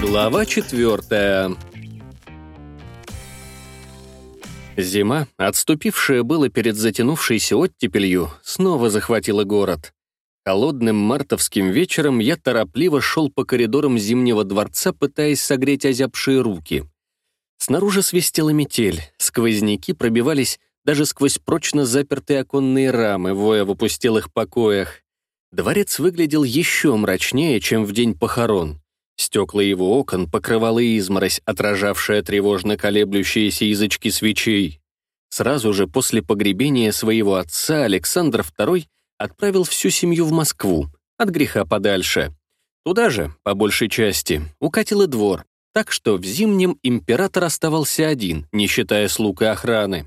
Глава четвертая. Зима, отступившая было перед затянувшейся оттепелью, снова захватила город. Холодным мартовским вечером я торопливо шел по коридорам Зимнего дворца, пытаясь согреть озябшие руки. Снаружи свистела метель, сквозняки пробивались даже сквозь прочно запертые оконные рамы, воя в опустелых покоях. Дворец выглядел еще мрачнее, чем в день похорон. Стекла его окон покрывала изморозь, отражавшая тревожно колеблющиеся язычки свечей. Сразу же после погребения своего отца Александр II отправил всю семью в Москву, от греха подальше. Туда же, по большей части, укатил и двор, так что в зимнем император оставался один, не считая слуг и охраны.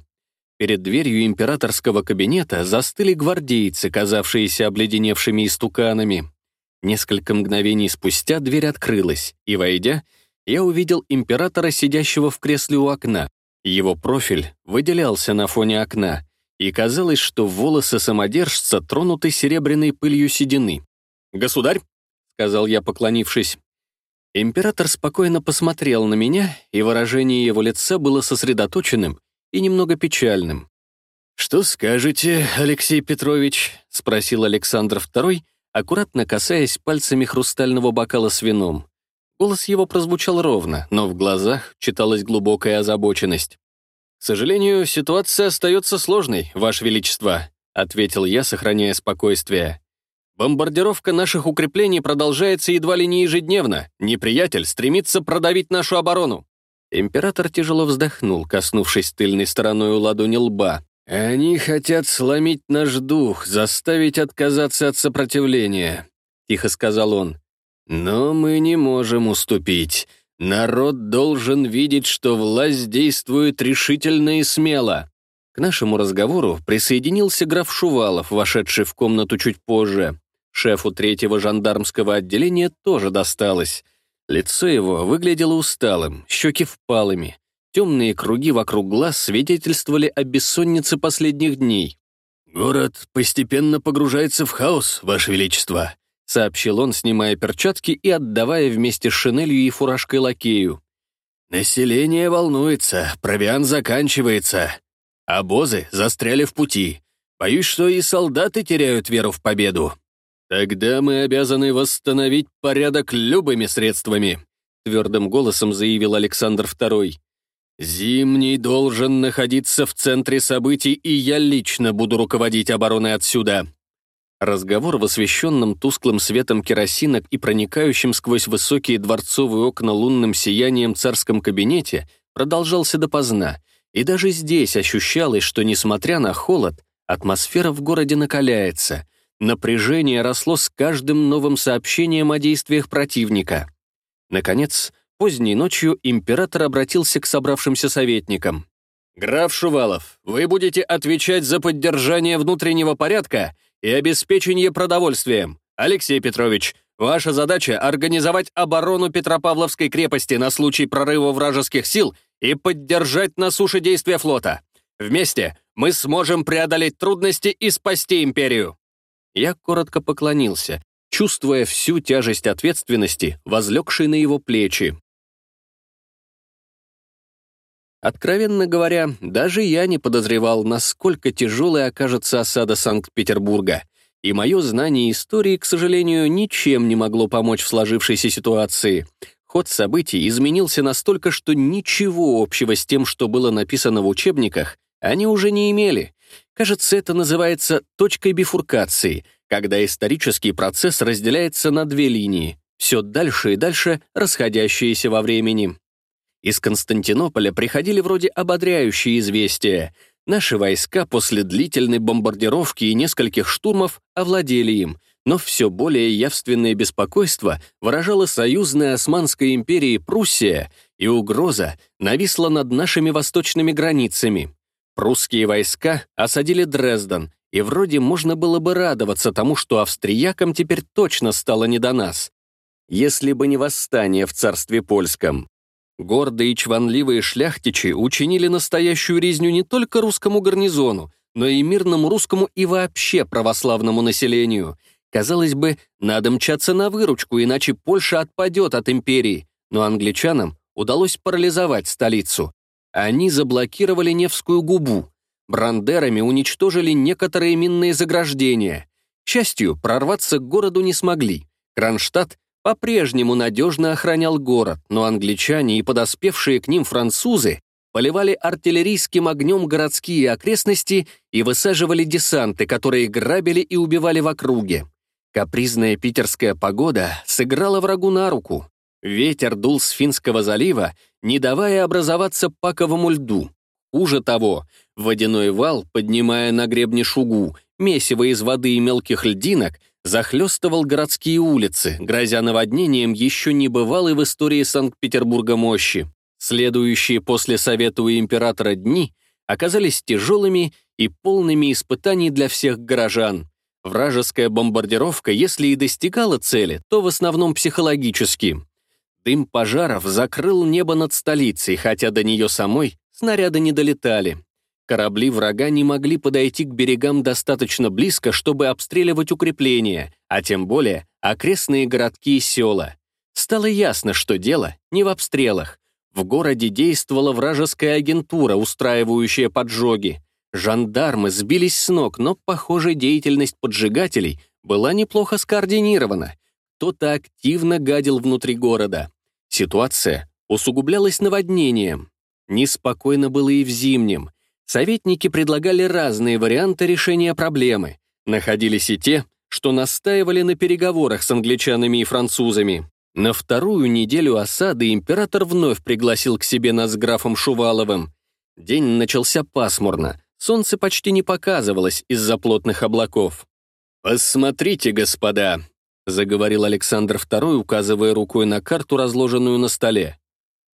Перед дверью императорского кабинета застыли гвардейцы, казавшиеся обледеневшими истуканами. Несколько мгновений спустя дверь открылась, и, войдя, я увидел императора, сидящего в кресле у окна. Его профиль выделялся на фоне окна, и казалось, что волосы самодержца тронуты серебряной пылью седины. «Государь», — сказал я, поклонившись. Император спокойно посмотрел на меня, и выражение его лица было сосредоточенным и немного печальным. «Что скажете, Алексей Петрович?» — спросил Александр II, — аккуратно касаясь пальцами хрустального бокала с вином. Голос его прозвучал ровно, но в глазах читалась глубокая озабоченность. «К сожалению, ситуация остается сложной, Ваше Величество», ответил я, сохраняя спокойствие. «Бомбардировка наших укреплений продолжается едва ли не ежедневно. Неприятель стремится продавить нашу оборону». Император тяжело вздохнул, коснувшись тыльной стороной у ладони лба, «Они хотят сломить наш дух, заставить отказаться от сопротивления», — тихо сказал он. «Но мы не можем уступить. Народ должен видеть, что власть действует решительно и смело». К нашему разговору присоединился граф Шувалов, вошедший в комнату чуть позже. Шефу третьего жандармского отделения тоже досталось. Лицо его выглядело усталым, щеки впалыми. Темные круги вокруг глаз свидетельствовали о бессоннице последних дней. «Город постепенно погружается в хаос, Ваше Величество», сообщил он, снимая перчатки и отдавая вместе с шинелью и фуражкой лакею. «Население волнуется, провиан заканчивается. Обозы застряли в пути. Боюсь, что и солдаты теряют веру в победу. Тогда мы обязаны восстановить порядок любыми средствами», твердым голосом заявил Александр II. «Зимний должен находиться в центре событий, и я лично буду руководить обороной отсюда». Разговор в освещенном тусклым светом керосинок и проникающим сквозь высокие дворцовые окна лунным сиянием царском кабинете продолжался допоздна, и даже здесь ощущалось, что, несмотря на холод, атмосфера в городе накаляется, напряжение росло с каждым новым сообщением о действиях противника. Наконец, Поздней ночью император обратился к собравшимся советникам. «Граф Шувалов, вы будете отвечать за поддержание внутреннего порядка и обеспечение продовольствием. Алексей Петрович, ваша задача — организовать оборону Петропавловской крепости на случай прорыва вражеских сил и поддержать на суше действия флота. Вместе мы сможем преодолеть трудности и спасти империю». Я коротко поклонился, чувствуя всю тяжесть ответственности, возлегшей на его плечи. Откровенно говоря, даже я не подозревал, насколько тяжелой окажется осада Санкт-Петербурга, и мое знание истории, к сожалению, ничем не могло помочь в сложившейся ситуации. Ход событий изменился настолько, что ничего общего с тем, что было написано в учебниках, они уже не имели. Кажется, это называется точкой бифуркации, когда исторический процесс разделяется на две линии, все дальше и дальше расходящиеся во времени. Из Константинополя приходили вроде ободряющие известия. Наши войска после длительной бомбардировки и нескольких штурмов овладели им, но все более явственное беспокойство выражало союзная Османской империи Пруссия, и угроза нависла над нашими восточными границами. Прусские войска осадили Дрезден, и вроде можно было бы радоваться тому, что австриякам теперь точно стало не до нас. Если бы не восстание в царстве польском. Гордые и чванливые шляхтичи учинили настоящую резню не только русскому гарнизону, но и мирному русскому и вообще православному населению. Казалось бы, надо мчаться на выручку, иначе Польша отпадет от империи. Но англичанам удалось парализовать столицу. Они заблокировали Невскую губу. Брандерами уничтожили некоторые минные заграждения. К счастью, прорваться к городу не смогли. Кронштадт по-прежнему надежно охранял город, но англичане и подоспевшие к ним французы поливали артиллерийским огнем городские окрестности и высаживали десанты, которые грабили и убивали в округе. Капризная питерская погода сыграла врагу на руку. Ветер дул с Финского залива, не давая образоваться паковому льду. Хуже того, водяной вал, поднимая на гребне шугу, месиво из воды и мелких льдинок, захлестывал городские улицы, грозя наводнением еще не бывалой в истории Санкт-Петербурга мощи. Следующие после Совета у императора дни оказались тяжелыми и полными испытаний для всех горожан. Вражеская бомбардировка, если и достигала цели, то в основном психологически. Дым пожаров закрыл небо над столицей, хотя до нее самой снаряды не долетали. Корабли врага не могли подойти к берегам достаточно близко, чтобы обстреливать укрепления, а тем более окрестные городки и села. Стало ясно, что дело не в обстрелах. В городе действовала вражеская агентура, устраивающая поджоги. Жандармы сбились с ног, но, похоже, деятельность поджигателей была неплохо скоординирована. Кто-то активно гадил внутри города. Ситуация усугублялась наводнением. Неспокойно было и в зимнем. Советники предлагали разные варианты решения проблемы. Находились и те, что настаивали на переговорах с англичанами и французами. На вторую неделю осады император вновь пригласил к себе нас с графом Шуваловым. День начался пасмурно, солнце почти не показывалось из-за плотных облаков. «Посмотрите, господа», — заговорил Александр II, указывая рукой на карту, разложенную на столе.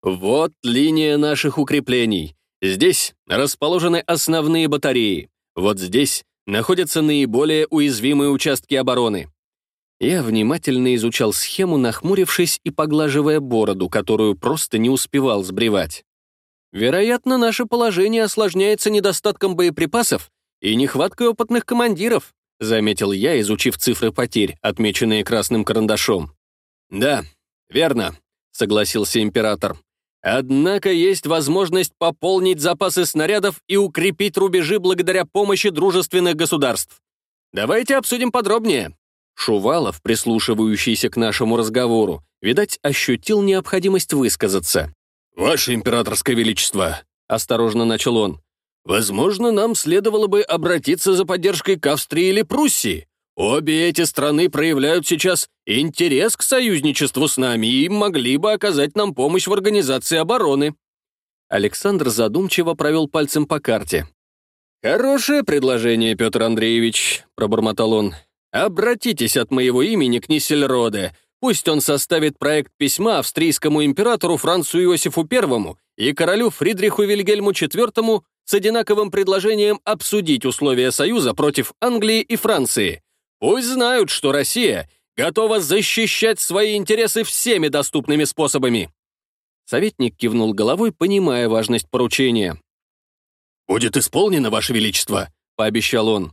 «Вот линия наших укреплений. Здесь расположены основные батареи. Вот здесь находятся наиболее уязвимые участки обороны. Я внимательно изучал схему, нахмурившись и поглаживая бороду, которую просто не успевал сбривать. Вероятно, наше положение осложняется недостатком боеприпасов и нехваткой опытных командиров, заметил я, изучив цифры потерь, отмеченные красным карандашом. Да, верно, согласился император. Однако есть возможность пополнить запасы снарядов и укрепить рубежи благодаря помощи дружественных государств. Давайте обсудим подробнее. Шувалов, прислушивающийся к нашему разговору, видать, ощутил необходимость высказаться. «Ваше императорское величество», — осторожно начал он, «возможно, нам следовало бы обратиться за поддержкой к Австрии или Пруссии. Обе эти страны проявляют сейчас интерес к союзничеству с нами и могли бы оказать нам помощь в организации обороны». Александр задумчиво провел пальцем по карте. «Хорошее предложение, Петр Андреевич», — пробормотал он. Обратитесь от моего имени к Ниссельроде. Пусть он составит проект письма австрийскому императору Францу Иосифу I и королю Фридриху Вильгельму IV с одинаковым предложением обсудить условия союза против Англии и Франции. Пусть знают, что Россия готова защищать свои интересы всеми доступными способами. Советник кивнул головой, понимая важность поручения. «Будет исполнено, Ваше Величество», — пообещал он.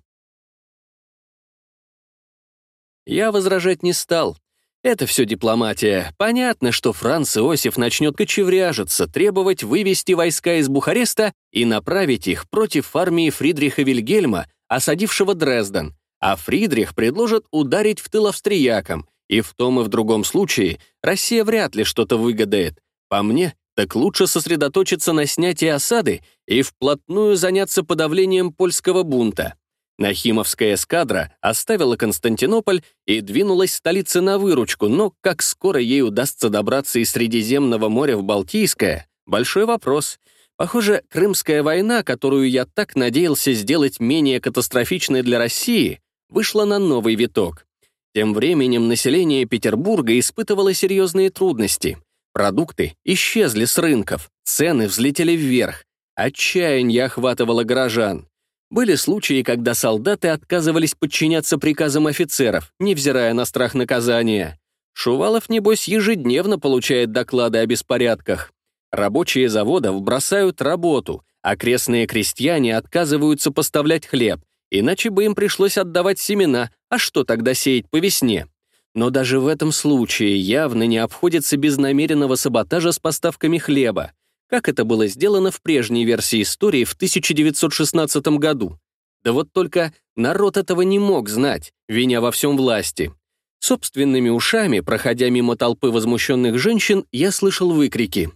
Я возражать не стал. Это все дипломатия. Понятно, что Франц Иосиф начнет кочевряжиться, требовать вывести войска из Бухареста и направить их против армии Фридриха Вильгельма, осадившего Дрезден. А Фридрих предложит ударить в тыл австриякам, и в том и в другом случае Россия вряд ли что-то выгодает. По мне, так лучше сосредоточиться на снятии осады и вплотную заняться подавлением польского бунта. Нахимовская эскадра оставила Константинополь и двинулась столице на выручку, но как скоро ей удастся добраться из Средиземного моря в Балтийское — большой вопрос. Похоже, Крымская война, которую я так надеялся сделать менее катастрофичной для России, вышла на новый виток. Тем временем население Петербурга испытывало серьезные трудности. Продукты исчезли с рынков, цены взлетели вверх, отчаяние охватывало горожан. Были случаи, когда солдаты отказывались подчиняться приказам офицеров, невзирая на страх наказания. Шувалов, небось, ежедневно получает доклады о беспорядках. Рабочие заводов бросают работу, окрестные крестьяне отказываются поставлять хлеб, иначе бы им пришлось отдавать семена, а что тогда сеять по весне? Но даже в этом случае явно не обходится без намеренного саботажа с поставками хлеба, как это было сделано в прежней версии истории в 1916 году. Да вот только народ этого не мог знать, виня во всем власти. Собственными ушами, проходя мимо толпы возмущенных женщин, я слышал выкрики.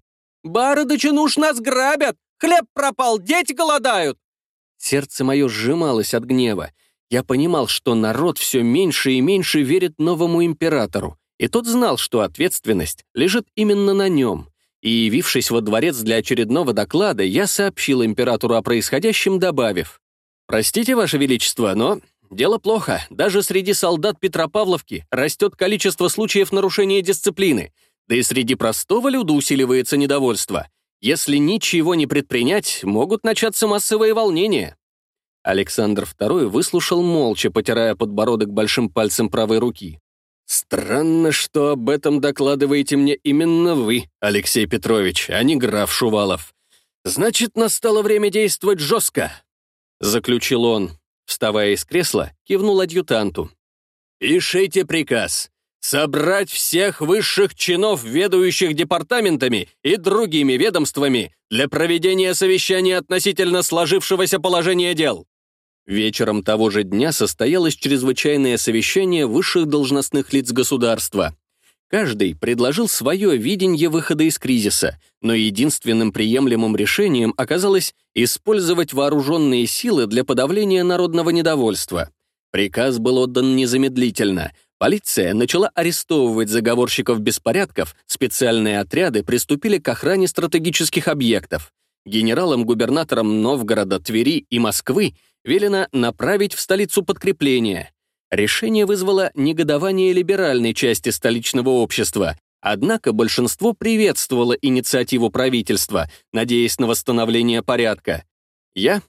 «Барыдычи, ну уж нас грабят! Хлеб пропал, дети голодают!» Сердце мое сжималось от гнева. Я понимал, что народ все меньше и меньше верит новому императору, и тот знал, что ответственность лежит именно на нем. И, явившись во дворец для очередного доклада, я сообщил императору о происходящем, добавив, «Простите, Ваше Величество, но дело плохо. Даже среди солдат Петропавловки растет количество случаев нарушения дисциплины, да и среди простого люда усиливается недовольство. Если ничего не предпринять, могут начаться массовые волнения». Александр II выслушал молча, потирая подбородок большим пальцем правой руки. «Странно, что об этом докладываете мне именно вы, Алексей Петрович, а не граф Шувалов. Значит, настало время действовать жестко», — заключил он. Вставая из кресла, кивнул адъютанту. «Пишите приказ. Собрать всех высших чинов, ведущих департаментами и другими ведомствами для проведения совещания относительно сложившегося положения дел. Вечером того же дня состоялось чрезвычайное совещание высших должностных лиц государства. Каждый предложил свое видение выхода из кризиса, но единственным приемлемым решением оказалось использовать вооруженные силы для подавления народного недовольства. Приказ был отдан незамедлительно. Полиция начала арестовывать заговорщиков беспорядков, специальные отряды приступили к охране стратегических объектов. Генералам-губернаторам Новгорода, Твери и Москвы велено направить в столицу подкрепление. Решение вызвало негодование либеральной части столичного общества, однако большинство приветствовало инициативу правительства, надеясь на восстановление порядка. Я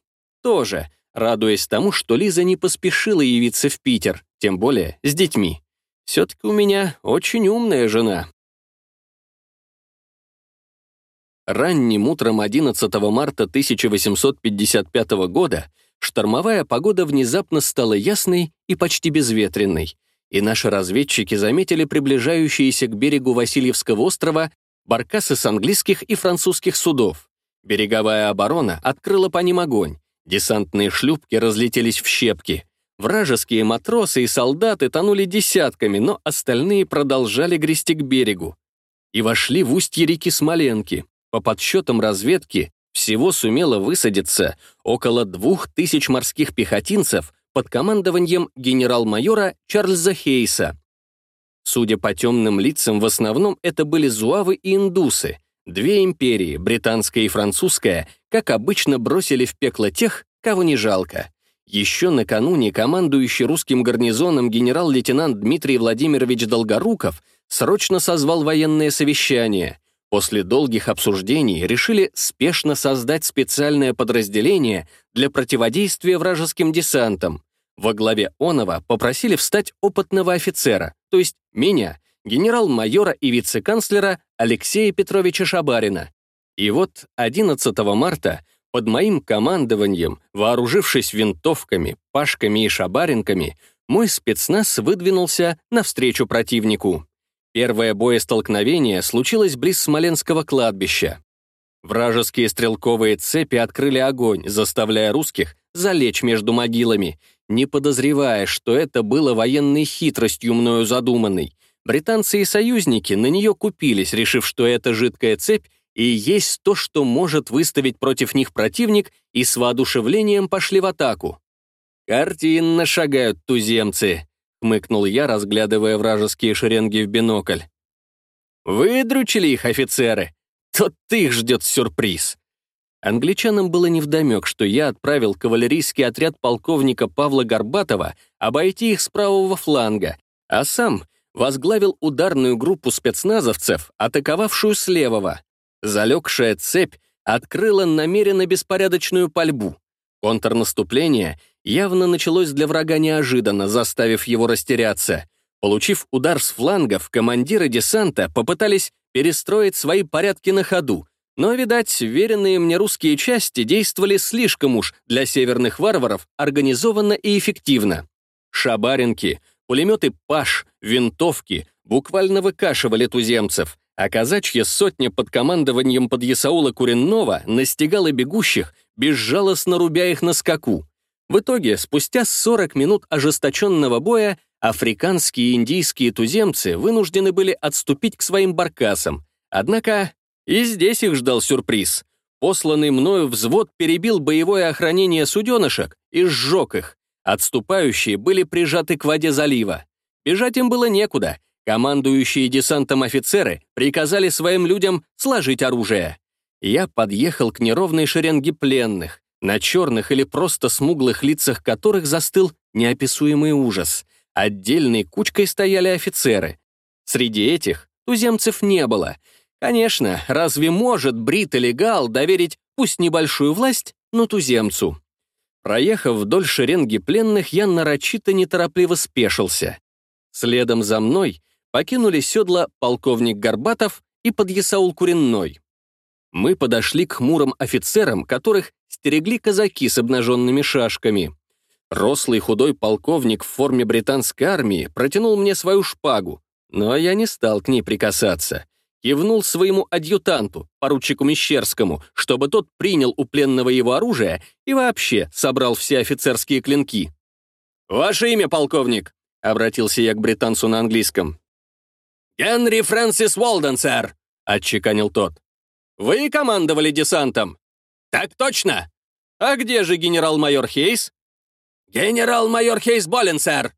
тоже, радуясь тому, что Лиза не поспешила явиться в Питер, тем более с детьми. Все-таки у меня очень умная жена. Ранним утром 11 марта 1855 года штормовая погода внезапно стала ясной и почти безветренной, и наши разведчики заметили приближающиеся к берегу Васильевского острова баркасы с английских и французских судов. Береговая оборона открыла по ним огонь, десантные шлюпки разлетелись в щепки. Вражеские матросы и солдаты тонули десятками, но остальные продолжали грести к берегу и вошли в устье реки Смоленки. По подсчетам разведки, всего сумело высадиться около двух тысяч морских пехотинцев под командованием генерал-майора Чарльза Хейса. Судя по темным лицам, в основном это были зуавы и индусы. Две империи, британская и французская, как обычно бросили в пекло тех, кого не жалко. Еще накануне командующий русским гарнизоном генерал-лейтенант Дмитрий Владимирович Долгоруков срочно созвал военное совещание — После долгих обсуждений решили спешно создать специальное подразделение для противодействия вражеским десантам. Во главе Онова попросили встать опытного офицера, то есть меня, генерал-майора и вице-канцлера Алексея Петровича Шабарина. И вот 11 марта под моим командованием, вооружившись винтовками, пашками и шабаринками, мой спецназ выдвинулся навстречу противнику. Первое боестолкновение случилось близ Смоленского кладбища. Вражеские стрелковые цепи открыли огонь, заставляя русских залечь между могилами, не подозревая, что это было военной хитростью мною задуманной. Британцы и союзники на нее купились, решив, что это жидкая цепь и есть то, что может выставить против них противник, и с воодушевлением пошли в атаку. Картинно шагают туземцы. — хмыкнул я, разглядывая вражеские шеренги в бинокль. «Выдручили их офицеры! Тот их ждет сюрприз!» Англичанам было невдомек, что я отправил кавалерийский отряд полковника Павла Горбатова обойти их с правого фланга, а сам возглавил ударную группу спецназовцев, атаковавшую с левого. Залегшая цепь открыла намеренно беспорядочную пальбу. Контрнаступление явно началось для врага неожиданно, заставив его растеряться. Получив удар с флангов, командиры десанта попытались перестроить свои порядки на ходу, Но, видать, веренные мне русские части действовали слишком уж для северных варваров организованно и эффективно. Шабаринки, пулеметы «Паш», винтовки буквально выкашивали туземцев, а казачья сотня под командованием подъясаула Куренного настигала бегущих, безжалостно рубя их на скаку. В итоге, спустя 40 минут ожесточенного боя, африканские и индийские туземцы вынуждены были отступить к своим баркасам. Однако и здесь их ждал сюрприз. Посланный мною взвод перебил боевое охранение суденышек и сжег их. Отступающие были прижаты к воде залива. Бежать им было некуда. Командующие десантом офицеры приказали своим людям сложить оружие. Я подъехал к неровной шеренге пленных, на черных или просто смуглых лицах которых застыл неописуемый ужас. Отдельной кучкой стояли офицеры. Среди этих туземцев не было. Конечно, разве может Брит или Гал доверить пусть небольшую власть, но туземцу? Проехав вдоль шеренги пленных, я нарочито неторопливо спешился. Следом за мной покинули седла полковник Горбатов и подъясаул Куренной. Мы подошли к хмурым офицерам, которых стерегли казаки с обнаженными шашками. Рослый худой полковник в форме британской армии протянул мне свою шпагу, но я не стал к ней прикасаться. Кивнул своему адъютанту, поручику Мещерскому, чтобы тот принял у пленного его оружие и вообще собрал все офицерские клинки. «Ваше имя, полковник?» — обратился я к британцу на английском. «Генри Фрэнсис Уолден, сэр», — отчеканил тот. «Вы командовали десантом?» «Так точно!» «А где же генерал-майор Хейс?» «Генерал-майор Хейс болен, сэр!»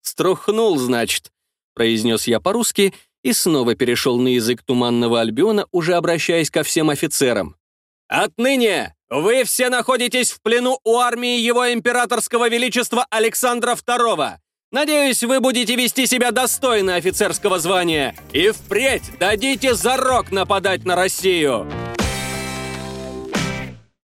«Струхнул, значит», — произнес я по-русски и снова перешел на язык Туманного Альбиона, уже обращаясь ко всем офицерам. «Отныне вы все находитесь в плену у армии его императорского величества Александра II. Надеюсь, вы будете вести себя достойно офицерского звания и впредь дадите зарок нападать на Россию!»